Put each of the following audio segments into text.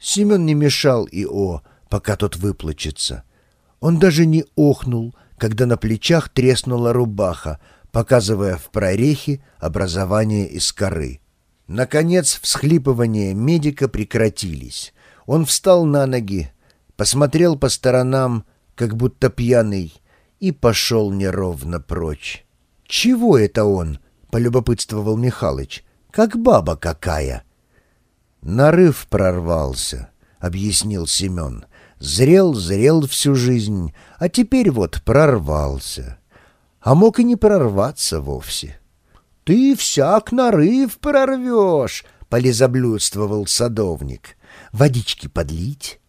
Семен не мешал Ио, пока тот выплачется. Он даже не охнул, когда на плечах треснула рубаха, показывая в прорехе образование из коры. Наконец всхлипывания медика прекратились. Он встал на ноги, посмотрел по сторонам, как будто пьяный, и пошел неровно прочь. «Чего это он?» — полюбопытствовал Михалыч. «Как баба какая!» «Нарыв прорвался», — объяснил Семен. «Зрел, зрел всю жизнь, а теперь вот прорвался. А мог и не прорваться вовсе». «Ты всяк нарыв прорвешь», — полизоблюдствовал садовник. «Водички подлить?»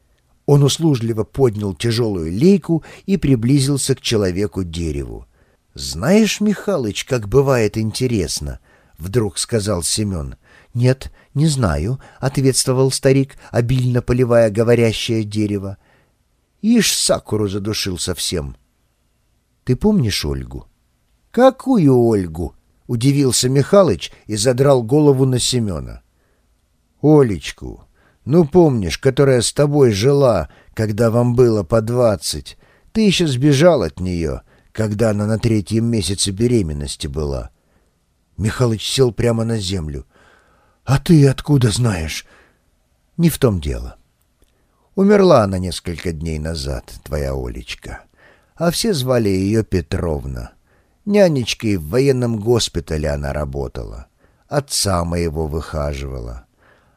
Он услужливо поднял тяжелую лейку и приблизился к человеку-дереву. «Знаешь, Михалыч, как бывает интересно?» — вдруг сказал Семен. «Нет, не знаю», — ответствовал старик, обильно поливая говорящее дерево. «Ишь, Сакуру задушил совсем». «Ты помнишь Ольгу?» «Какую Ольгу?» — удивился Михалыч и задрал голову на Семена. «Олечку, ну помнишь, которая с тобой жила, когда вам было по двадцать. Ты еще сбежал от нее, когда она на третьем месяце беременности была». Михалыч сел прямо на землю. «А ты откуда знаешь?» «Не в том дело. Умерла она несколько дней назад, твоя Олечка. А все звали ее Петровна. Нянечкой в военном госпитале она работала. Отца моего выхаживала.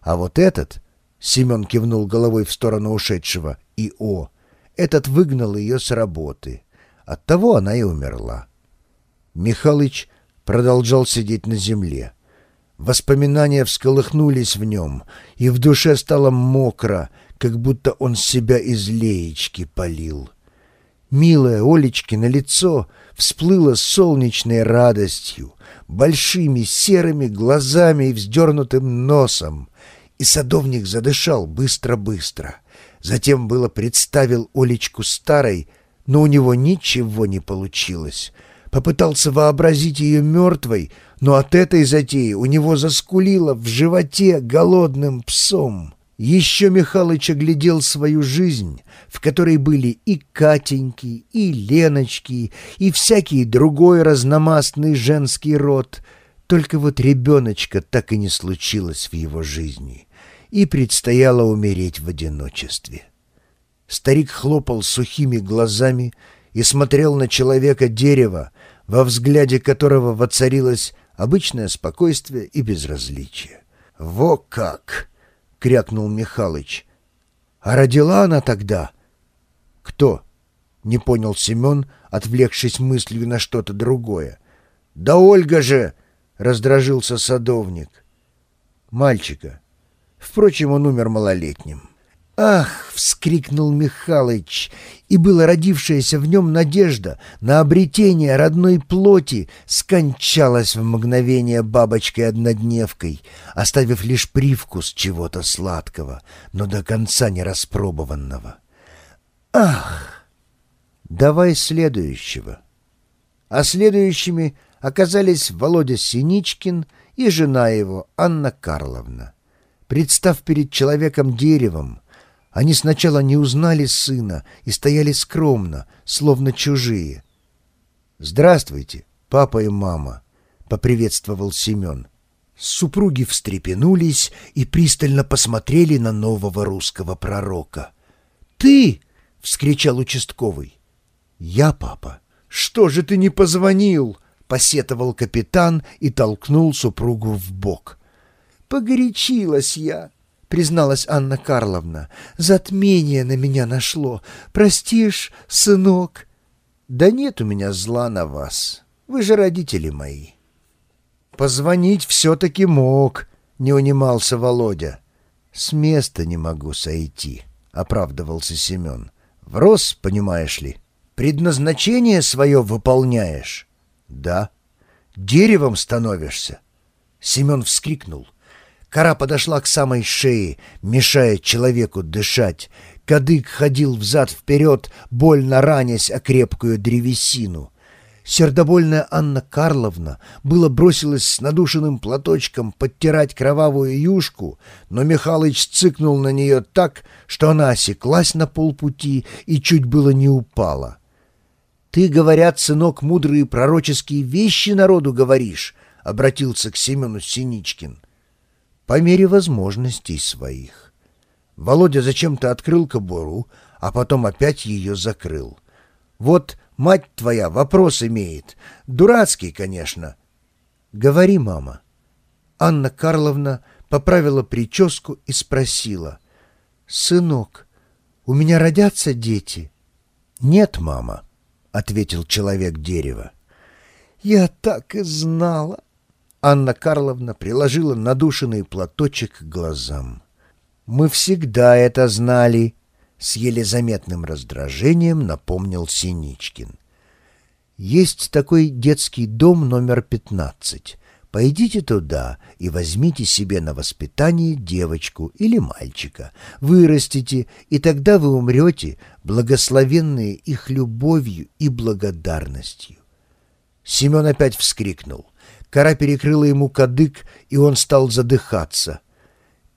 А вот этот...» Семен кивнул головой в сторону ушедшего. «И о! Этот выгнал ее с работы. Оттого она и умерла». Михалыч продолжал сидеть на земле. Воспоминания всколыхнулись в нем, и в душе стало мокро, как будто он себя из леечки полил. Милое Олечкино лицо всплыло солнечной радостью, большими серыми глазами и вздернутым носом, и садовник задышал быстро-быстро. Затем было представил Олечку старой, но у него ничего не получилось — Попытался вообразить ее мертвой, но от этой затеи у него заскулило в животе голодным псом. Еще Михалыч оглядел свою жизнь, в которой были и Катеньки, и Леночки, и всякий другой разномастный женский род. Только вот ребеночка так и не случилось в его жизни, и предстояло умереть в одиночестве. Старик хлопал сухими глазами и смотрел на человека дерева, во взгляде которого воцарилось обычное спокойствие и безразличие. «Во как!» — крякнул Михалыч. «А родила она тогда?» «Кто?» — не понял Семен, отвлекшись мыслью на что-то другое. «Да Ольга же!» — раздражился садовник. «Мальчика. Впрочем, он умер малолетним». «Ах!» — вскрикнул Михалыч, и была родившаяся в нем надежда на обретение родной плоти скончалась в мгновение бабочкой-однодневкой, оставив лишь привкус чего-то сладкого, но до конца не распробованного. «Ах!» «Давай следующего». А следующими оказались Володя Синичкин и жена его, Анна Карловна. Представ перед человеком-деревом, они сначала не узнали сына и стояли скромно, словно чужие. «Здравствуйте, папа и мама», — поприветствовал Семен. Супруги встрепенулись и пристально посмотрели на нового русского пророка. «Ты!» — вскричал участковый. «Я, папа». «Что же ты не позвонил?» — посетовал капитан и толкнул супругу в бок. «Погорячилась я», призналась Анна Карловна. «Затмение на меня нашло. Простишь, сынок?» «Да нет у меня зла на вас. Вы же родители мои». «Позвонить все-таки мог», — не унимался Володя. «С места не могу сойти», — оправдывался Семен. «Врос, понимаешь ли. Предназначение свое выполняешь?» «Да». «Деревом становишься?» Семен вскрикнул. Кора подошла к самой шее, мешая человеку дышать. Кадык ходил взад-вперед, больно ранясь о крепкую древесину. Сердобольная Анна Карловна было бросилась с надушенным платочком подтирать кровавую юшку, но Михалыч цыкнул на нее так, что она осеклась на полпути и чуть было не упала. «Ты, говорят, сынок, мудрые пророческие вещи народу говоришь», — обратился к Семену Синичкин. «По мере возможностей своих». Володя зачем-то открыл кобуру, а потом опять ее закрыл. «Вот Мать твоя вопрос имеет. Дурацкий, конечно. Говори, мама. Анна Карловна поправила прическу и спросила. «Сынок, у меня родятся дети?» «Нет, мама», — ответил человек дерева. «Я так и знала». Анна Карловна приложила надушенный платочек к глазам. «Мы всегда это знали», с еле заметным раздражением напомнил Синичкин. «Есть такой детский дом номер пятнадцать. Пойдите туда и возьмите себе на воспитание девочку или мальчика. Вырастите, и тогда вы умрете, благословенные их любовью и благодарностью». Семен опять вскрикнул. Кора перекрыла ему кадык, и он стал задыхаться.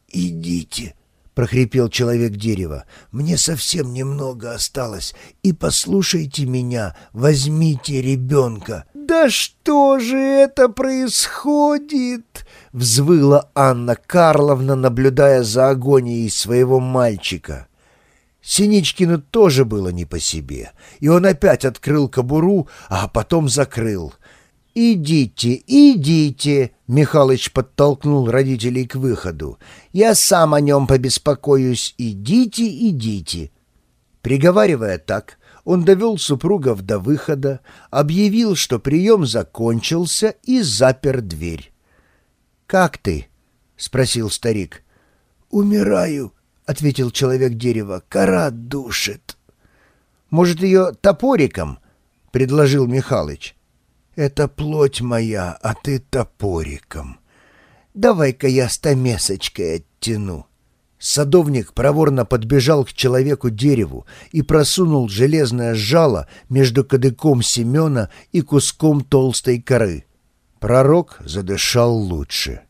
«Идите!» прохрипел человек дерева. «Мне совсем немного осталось, и послушайте меня, возьмите ребенка». «Да что же это происходит?» — взвыла Анна Карловна, наблюдая за агонией своего мальчика. Синичкину тоже было не по себе, и он опять открыл кобуру, а потом закрыл — «Идите, идите!» — Михалыч подтолкнул родителей к выходу. «Я сам о нем побеспокоюсь. Идите, идите!» Приговаривая так, он довел супругов до выхода, объявил, что прием закончился, и запер дверь. «Как ты?» — спросил старик. «Умираю», — ответил человек дерева. «Кора душит». «Может, ее топориком?» — предложил Михалыч. Это плоть моя, а ты топориком. Давай-ка я стамесочкой оттяну. Садовник проворно подбежал к человеку дереву и просунул железное жало между кадыком Семена и куском толстой коры. Пророк задышал лучше.